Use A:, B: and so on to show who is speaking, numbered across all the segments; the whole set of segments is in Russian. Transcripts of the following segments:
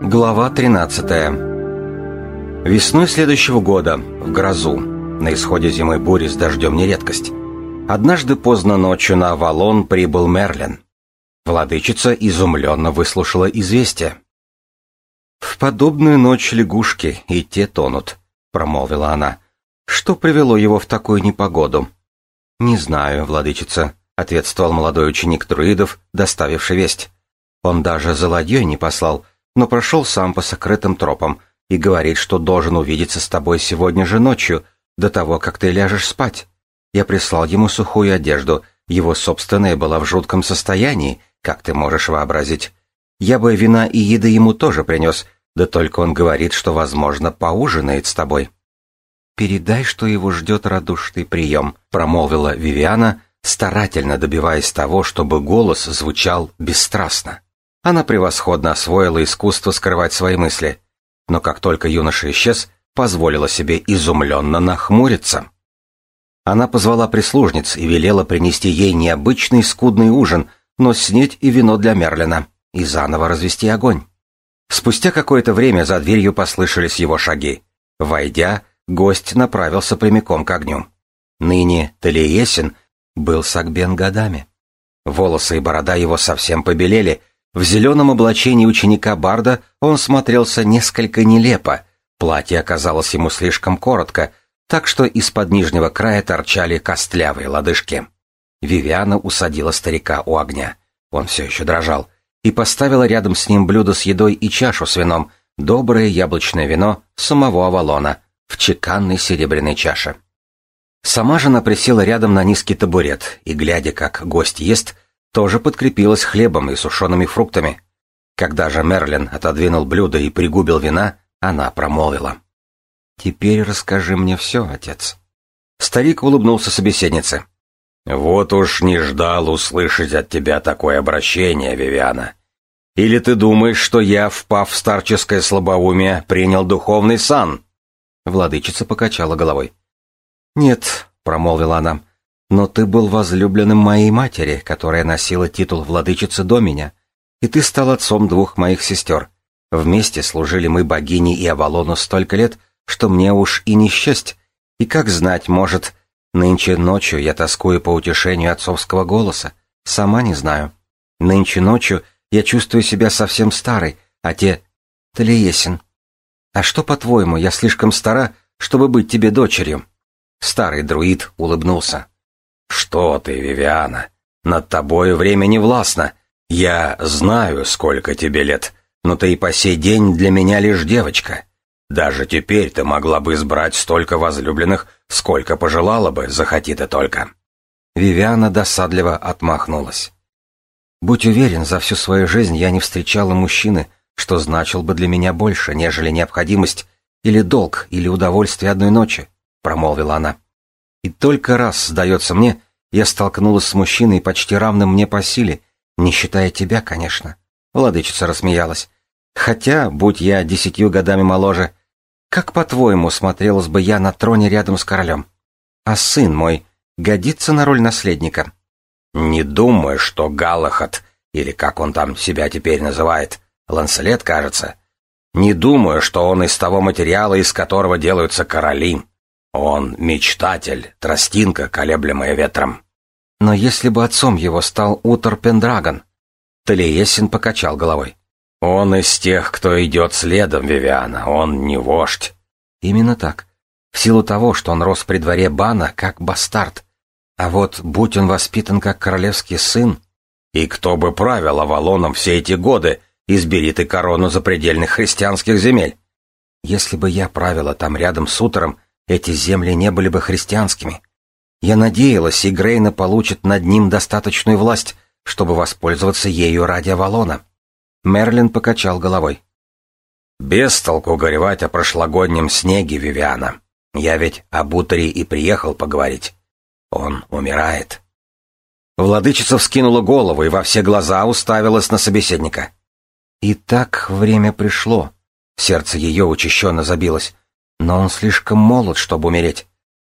A: Глава 13. Весной следующего года, в грозу, на исходе зимой бури с дождем не редкость, однажды поздно ночью на Авалон прибыл Мерлин. Владычица изумленно выслушала известие. «В подобную ночь лягушки и те тонут», — промолвила она. «Что привело его в такую непогоду?» «Не знаю, владычица», — ответствовал молодой ученик друидов, доставивший весть. Он даже за не послал, но прошел сам по сокрытым тропам и говорит, что должен увидеться с тобой сегодня же ночью, до того, как ты ляжешь спать. Я прислал ему сухую одежду, его собственная была в жутком состоянии, как ты можешь вообразить. Я бы вина и еды ему тоже принес, да только он говорит, что, возможно, поужинает с тобой. «Передай, что его ждет радушный прием», — промолвила Вивиана, старательно добиваясь того, чтобы голос звучал бесстрастно. Она превосходно освоила искусство скрывать свои мысли, но как только юноша исчез, позволила себе изумленно нахмуриться. Она позвала прислужниц и велела принести ей необычный скудный ужин, но снеть и вино для Мерлина, и заново развести огонь. Спустя какое-то время за дверью послышались его шаги. Войдя, гость направился прямиком к огню. Ныне Талиесин был Сагбен годами. Волосы и борода его совсем побелели, в зеленом облачении ученика Барда он смотрелся несколько нелепо, платье оказалось ему слишком коротко, так что из-под нижнего края торчали костлявые лодыжки. Вивиана усадила старика у огня. Он все еще дрожал. И поставила рядом с ним блюдо с едой и чашу с вином, доброе яблочное вино самого Авалона, в чеканной серебряной чаше. Сама же она присела рядом на низкий табурет и, глядя, как гость ест, тоже подкрепилась хлебом и сушеными фруктами. Когда же Мерлин отодвинул блюдо и пригубил вина, она промолвила. «Теперь расскажи мне все, отец». Старик улыбнулся собеседнице. «Вот уж не ждал услышать от тебя такое обращение, Вивиана. Или ты думаешь, что я, впав в старческое слабоумие, принял духовный сан?» Владычица покачала головой. «Нет», — промолвила она, но ты был возлюбленным моей матери, которая носила титул владычицы до меня, и ты стал отцом двух моих сестер. Вместе служили мы богине и Авалону столько лет, что мне уж и не счесть. И как знать, может, нынче ночью я тоскую по утешению отцовского голоса. Сама не знаю. Нынче ночью я чувствую себя совсем старой, а те... Талиесин. А что, по-твоему, я слишком стара, чтобы быть тебе дочерью?» Старый друид улыбнулся. «Что ты, Вивиана? Над тобой время не властно. Я знаю, сколько тебе лет, но ты и по сей день для меня лишь девочка. Даже теперь ты могла бы избрать столько возлюбленных, сколько пожелала бы, захоти ты только». Вивиана досадливо отмахнулась. «Будь уверен, за всю свою жизнь я не встречала мужчины, что значил бы для меня больше, нежели необходимость или долг, или удовольствие одной ночи», — промолвила она. И только раз, сдается мне, я столкнулась с мужчиной, почти равным мне по силе, не считая тебя, конечно. Владычица рассмеялась. Хотя, будь я десятью годами моложе, как, по-твоему, смотрелась бы я на троне рядом с королем? А сын мой годится на роль наследника? Не думаю, что Галахат, или как он там себя теперь называет, Ланселет, кажется, не думаю, что он из того материала, из которого делаются короли. Он мечтатель, тростинка, колеблемая ветром. Но если бы отцом его стал Утор Пендрагон, Талиесин покачал головой. Он из тех, кто идет следом Вивиана, он не вождь. Именно так. В силу того, что он рос при дворе Бана как бастард. А вот будь он воспитан как королевский сын... И кто бы правил Авалоном все эти годы, избери ты корону запредельных христианских земель. Если бы я правила там рядом с Утором, эти земли не были бы христианскими. Я надеялась, и Грейна получит над ним достаточную власть, чтобы воспользоваться ею ради Авалона. Мерлин покачал головой. «Без толку горевать о прошлогоднем снеге, Вивиана. Я ведь об уторе и приехал поговорить. Он умирает». Владычица вскинула голову и во все глаза уставилась на собеседника. И так время пришло. Сердце ее учащенно забилось. Но он слишком молод, чтобы умереть.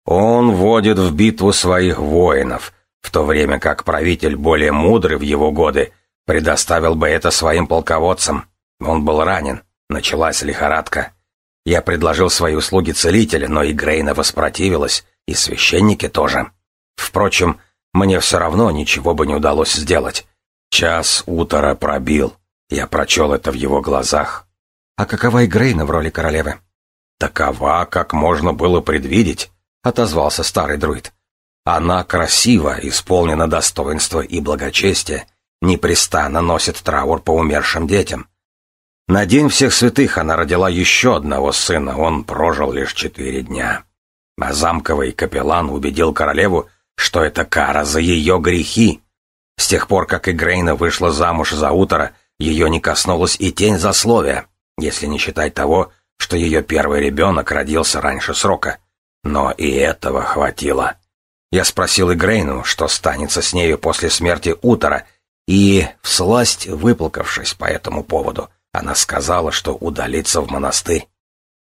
A: Он вводит в битву своих воинов, в то время как правитель более мудрый в его годы предоставил бы это своим полководцам. Он был ранен. Началась лихорадка. Я предложил свои услуги целителя, но и Грейна воспротивилась, и священники тоже. Впрочем, мне все равно ничего бы не удалось сделать. Час утра пробил. Я прочел это в его глазах.
B: А какова и Грейна в роли королевы?
A: Такова, как можно было предвидеть, отозвался старый друид. Она красива, исполнена достоинства и благочестия, непрестанно носит траур по умершим детям. На день всех святых она родила еще одного сына, он прожил лишь четыре дня. А замковый капеллан убедил королеву, что это кара за ее грехи. С тех пор, как Игрейна вышла замуж за утро, ее не коснулась и тень засловия, если не считать того, что ее первый ребенок родился раньше срока. Но и этого хватило. Я спросил Игрейну, что станется с нею после смерти утра, и, всласть выплакавшись по этому поводу, она сказала, что удалится в монастырь.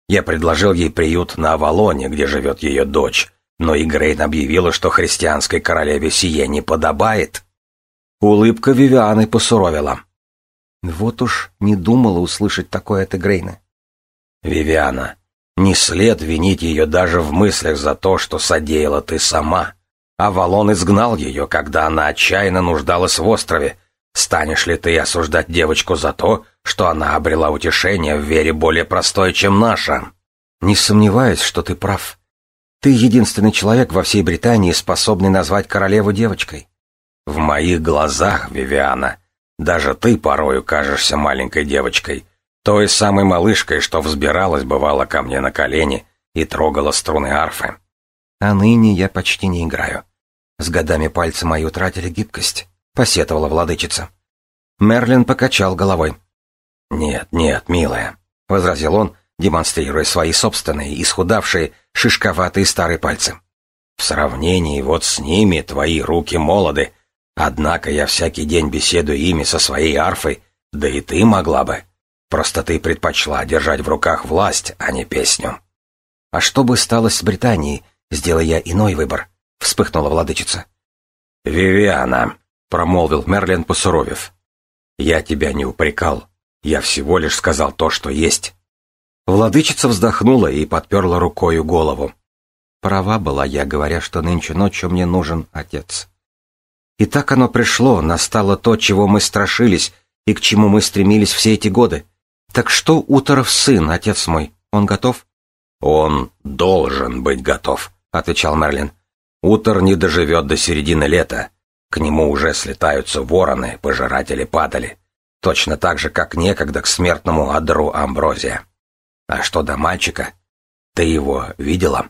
A: Я предложил ей приют на Авалоне, где живет ее дочь, но Игрейн объявила, что христианской королеве сие не подобает. Улыбка Вивианы посуровила.
B: Вот уж не думала услышать такое от Игрейна.
A: «Вивиана, не след винить ее даже в мыслях за то, что содеяла ты сама. Авалон изгнал ее, когда она отчаянно нуждалась в острове. Станешь ли ты осуждать девочку за то, что она обрела утешение в вере более простой, чем наша?»
B: «Не сомневаюсь, что ты прав. Ты единственный человек во всей Британии, способный назвать королеву девочкой».
A: «В моих глазах, Вивиана, даже ты порою кажешься маленькой девочкой, той самой малышкой, что взбиралась, бывало, ко мне на колени и трогала струны арфы.
B: А ныне я почти не играю. С годами пальцы мои утратили гибкость, посетовала владычица. Мерлин покачал головой.
A: «Нет, нет, милая», — возразил он, демонстрируя свои собственные, исхудавшие, шишковатые старые пальцы. «В сравнении вот с ними твои руки молоды, однако я всякий день беседую ими со своей арфой, да и ты могла бы. Просто ты предпочла держать в руках власть, а не песню.
B: А что бы стало с Британией, сделая я иной выбор? Вспыхнула владычица.
A: Вивиана, промолвил Мерлин, посуровев. Я тебя не упрекал. Я всего лишь сказал то, что есть. Владычица вздохнула и подперла рукою голову.
B: Права была я, говоря, что нынче ночью мне нужен отец. И так оно пришло, настало то, чего мы страшились и к чему мы стремились все эти годы. «Так что Уторов сын, отец мой? Он готов?»
A: «Он должен быть готов», — отвечал Мерлин. «Утор не доживет до середины лета. К нему уже слетаются вороны, пожиратели падали. Точно так же, как некогда к смертному адру Амброзия. А что до мальчика? Ты его видела?»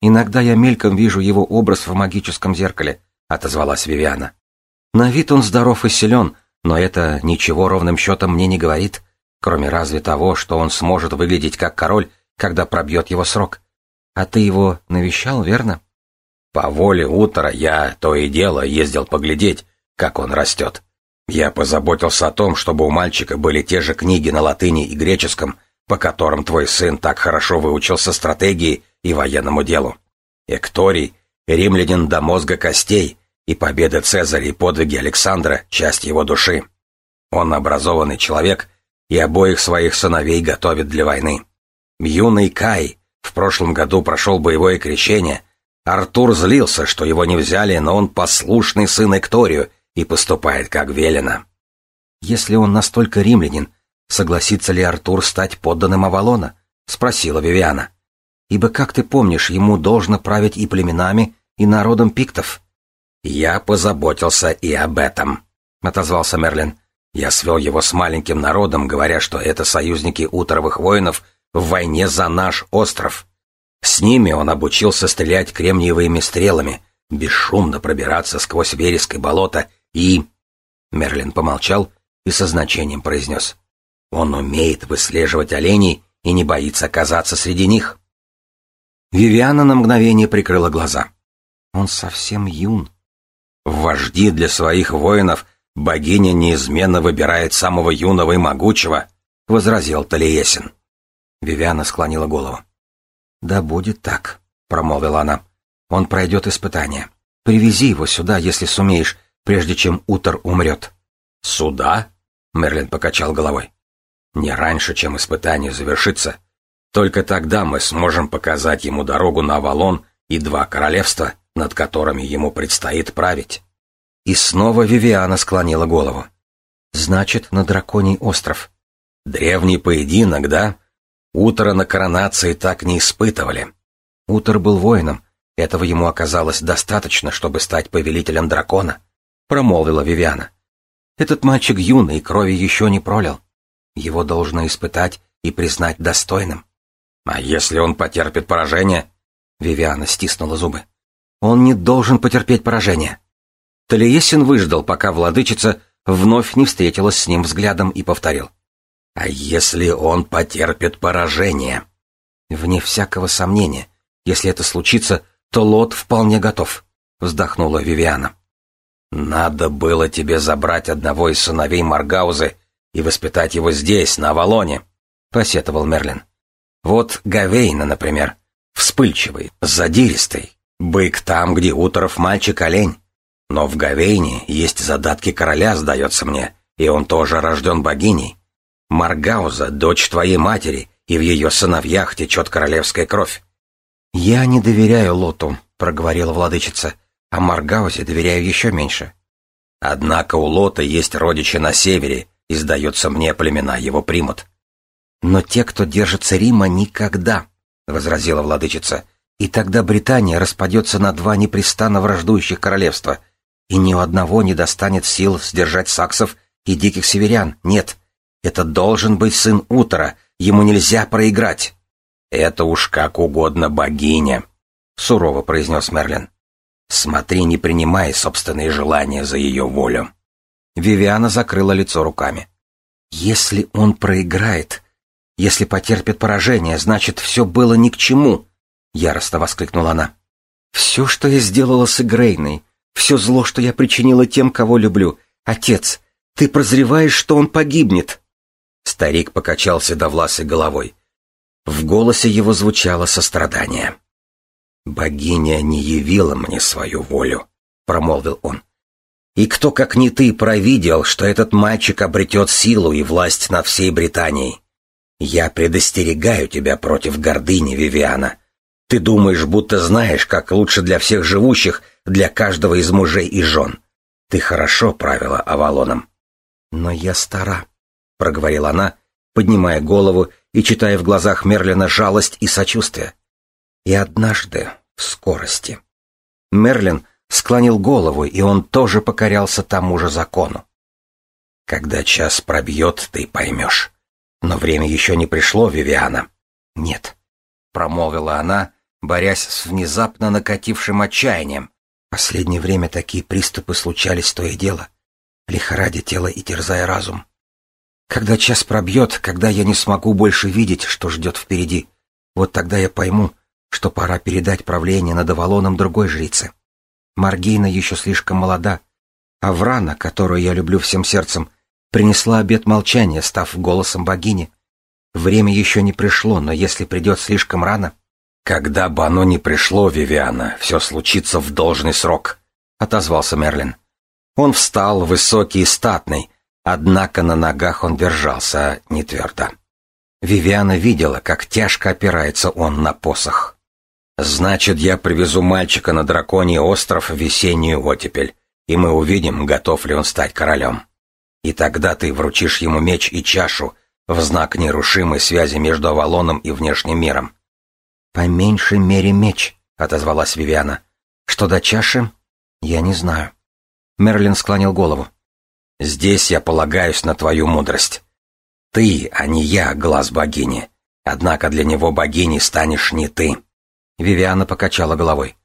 B: «Иногда я мельком вижу его образ в магическом зеркале», — отозвалась Вивиана. «На вид он здоров и силен, но это ничего ровным счетом мне не говорит кроме разве того, что он сможет выглядеть как король, когда пробьет его срок. А ты его навещал, верно?
A: По воле утра я то и дело ездил поглядеть, как он растет. Я позаботился о том, чтобы у мальчика были те же книги на латыни и греческом, по которым твой сын так хорошо выучился стратегии и военному делу. Экторий, римлянин до мозга костей, и победы Цезаря и подвиги Александра — часть его души. Он образованный человек и обоих своих сыновей готовит для войны. Юный Кай в прошлом году прошел боевое крещение. Артур злился, что его не взяли, но он послушный сын Экторию и поступает как велено.
B: «Если он настолько римлянин, согласится ли Артур стать подданным Авалона?» — спросила Вивиана. «Ибо, как ты помнишь, ему должно править и племенами, и народом пиктов».
A: «Я позаботился и об этом», — отозвался Мерлин. Я свел его с маленьким народом, говоря, что это союзники утровых воинов в войне за наш остров. С ними он обучился стрелять кремниевыми стрелами, бесшумно пробираться сквозь вереск и болото и... Мерлин помолчал и со значением произнес. Он умеет выслеживать оленей и не боится оказаться среди них. Вивиана на мгновение прикрыла глаза.
B: Он совсем юн.
A: Вожди для своих воинов «Богиня неизменно выбирает самого юного и могучего», — возразил Талиесин.
B: Вивиана склонила голову. «Да будет так», — промолвила она. «Он пройдет испытание. Привези его сюда, если сумеешь, прежде чем Утор умрет».
A: «Сюда?» — Мерлин покачал головой. Не раньше, чем испытание завершится. Только тогда мы сможем показать ему дорогу на Авалон и два королевства, над которыми ему предстоит править.
B: И снова Вивиана склонила голову. Значит, на Драконий остров.
A: Древний поединок, да? Утро на коронации так не испытывали.
B: Утор был воином. Этого ему оказалось достаточно, чтобы стать повелителем дракона, промолвила Вивиана. Этот мальчик юный, крови еще не пролил. Его должно испытать и признать достойным.
A: А если он потерпит поражение?
B: Вивиана стиснула зубы. Он не должен потерпеть поражение. Талиесин выждал, пока владычица вновь не встретилась с ним взглядом и повторил.
A: «А если он потерпит поражение?»
B: «Вне всякого сомнения, если это случится, то Лот вполне готов», — вздохнула Вивиана.
A: «Надо было тебе забрать одного из сыновей Маргаузы и воспитать его здесь, на Авалоне», — посетовал Мерлин. «Вот Гавейна, например, вспыльчивый, задиристый, бык там, где Уторов мальчик-олень. Но в Гавейне есть задатки короля, сдается мне, и он тоже рожден богиней. Маргауза — дочь твоей матери, и в ее сыновьях течет королевская кровь.
B: «Я не доверяю Лоту», — проговорила владычица, — «а Маргаузе доверяю еще меньше».
A: «Однако у Лота есть родичи на севере, и, сдается мне, племена его примут».
B: «Но те, кто держится Рима, никогда», — возразила владычица, — «и тогда Британия распадется на два непрестанно враждующих королевства — и ни у одного не достанет сил сдержать саксов и диких северян. Нет, это должен быть сын Утора, ему нельзя проиграть.
A: Это уж как угодно богиня, сурово произнес Мерлин. Смотри, не принимай собственные желания за ее волю.
B: Вивиана закрыла лицо руками. Если он проиграет, если потерпит поражение, значит, все было ни к чему, яростно воскликнула она. Все, что я сделала с Игрейной, все зло, что я причинила тем, кого люблю. Отец, ты прозреваешь, что он погибнет.
A: Старик покачался до власой головой. В голосе его звучало сострадание. «Богиня не явила мне свою волю», — промолвил он. «И кто, как не ты, провидел, что этот мальчик обретет силу и власть над всей Британией? Я предостерегаю тебя против гордыни, Вивиана. Ты думаешь, будто знаешь, как лучше для всех живущих, для каждого из мужей и жен. Ты хорошо правила Авалоном.
B: Но я стара, проговорила она, поднимая голову и читая в глазах Мерлина жалость и сочувствие. И однажды, в скорости. Мерлин склонил голову, и он тоже покорялся тому же закону.
A: Когда час пробьет, ты поймешь. Но время еще не пришло, Вивиана.
B: Нет, промолвила она, борясь с внезапно накатившим отчаянием, Последнее время такие приступы случались то и дело, лихорадя тело и терзая разум. Когда час пробьет, когда я не смогу больше видеть, что ждет впереди, вот тогда я пойму, что пора передать правление над Авалоном другой жрице. Маргейна еще слишком молода, а Врана, которую я люблю всем сердцем, принесла обет молчания, став голосом богини. Время еще не пришло, но если придет слишком рано,
A: «Когда бы оно ни пришло, Вивиана, все случится в должный срок», — отозвался Мерлин. Он встал, высокий и статный, однако на ногах он держался не твердо. Вивиана видела, как тяжко опирается он на посох. «Значит, я привезу мальчика на драконий остров в весеннюю оттепель, и мы увидим, готов ли он стать королем. И тогда ты вручишь ему меч и чашу в знак нерушимой связи между Авалоном и внешним миром.
B: «По меньшей мере меч», — отозвалась Вивиана. «Что до чаши? Я не знаю». Мерлин склонил голову.
A: «Здесь я полагаюсь на твою мудрость. Ты, а не я, глаз богини. Однако для него богиней станешь не ты».
B: Вивиана покачала головой.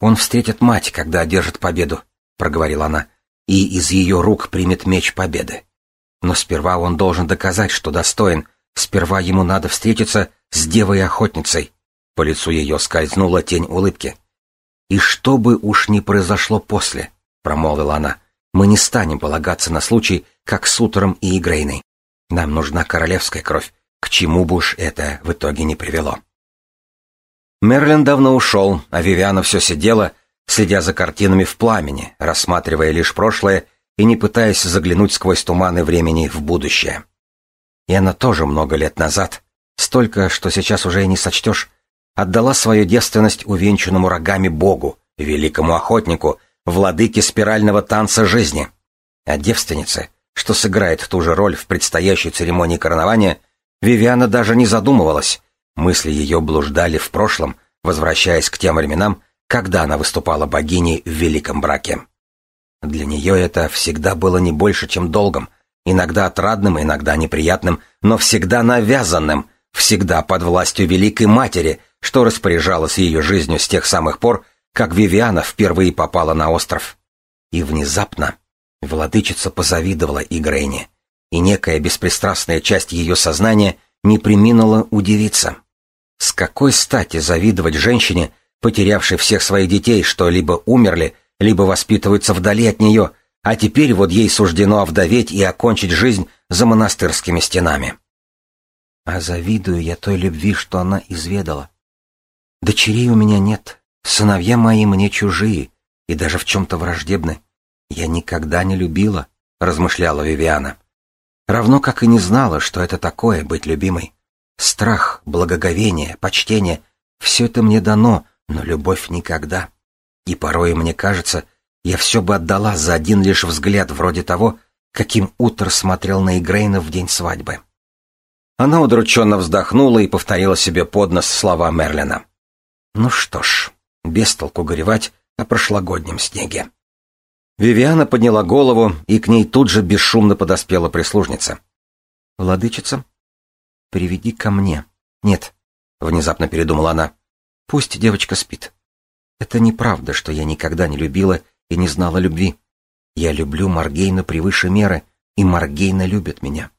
B: «Он встретит мать, когда одержит победу», — проговорила она, «и из ее рук примет меч победы. Но сперва он должен доказать, что достоин. Сперва ему надо встретиться с девой-охотницей. По лицу ее скользнула тень улыбки. «И что бы уж ни произошло после», — промолвила она, — «мы не станем полагаться на случай, как с Утором и Игрейной. Нам нужна королевская кровь, к чему бы уж это в итоге не привело».
A: Мерлин давно ушел, а Вивиана все сидела, следя за картинами в пламени, рассматривая лишь прошлое и не пытаясь заглянуть сквозь туманы времени в будущее.
B: И она тоже много лет назад, столько, что сейчас уже и не сочтешь, отдала свою девственность увенчанному рогами Богу, великому охотнику, владыке спирального танца жизни. А девственнице, что сыграет ту же роль в предстоящей церемонии коронования, Вивиана даже не задумывалась. Мысли ее блуждали в прошлом, возвращаясь к тем временам, когда она выступала богиней в великом браке. Для нее это всегда было не больше, чем долгом, иногда отрадным, иногда неприятным, но всегда навязанным, всегда под властью Великой Матери, что распоряжалась ее жизнью с тех самых пор, как Вивиана впервые попала на остров. И внезапно владычица позавидовала Игрейне, и некая беспристрастная часть ее сознания не приминула удивиться. С какой стати завидовать женщине, потерявшей всех своих детей, что либо умерли, либо воспитываются вдали от нее, а теперь вот ей суждено овдоветь и окончить жизнь за монастырскими стенами. А завидую я той любви, что она изведала. Дочерей у меня нет, сыновья мои мне чужие и даже в чем-то враждебны. Я никогда не любила, размышляла Вивиана. Равно как и не знала, что это такое быть любимой. Страх, благоговение, почтение — все это мне дано, но любовь никогда. И порой мне кажется, я все бы отдала за один лишь взгляд вроде того, каким Утер смотрел на Игрейна в день свадьбы. Она удрученно вздохнула и повторила себе под нос слова Мерлина. Ну что ж, без толку горевать о прошлогоднем снеге. Вивиана подняла голову, и к ней тут же бесшумно подоспела прислужница. «Владычица, приведи ко мне». «Нет», — внезапно передумала она, — «пусть девочка спит. Это неправда, что я никогда не любила и не знала любви. Я люблю Маргейна превыше меры, и Маргейна любит меня.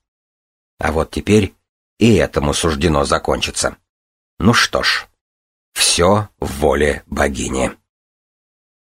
B: А вот теперь и этому суждено закончиться. Ну что ж, все в воле богини.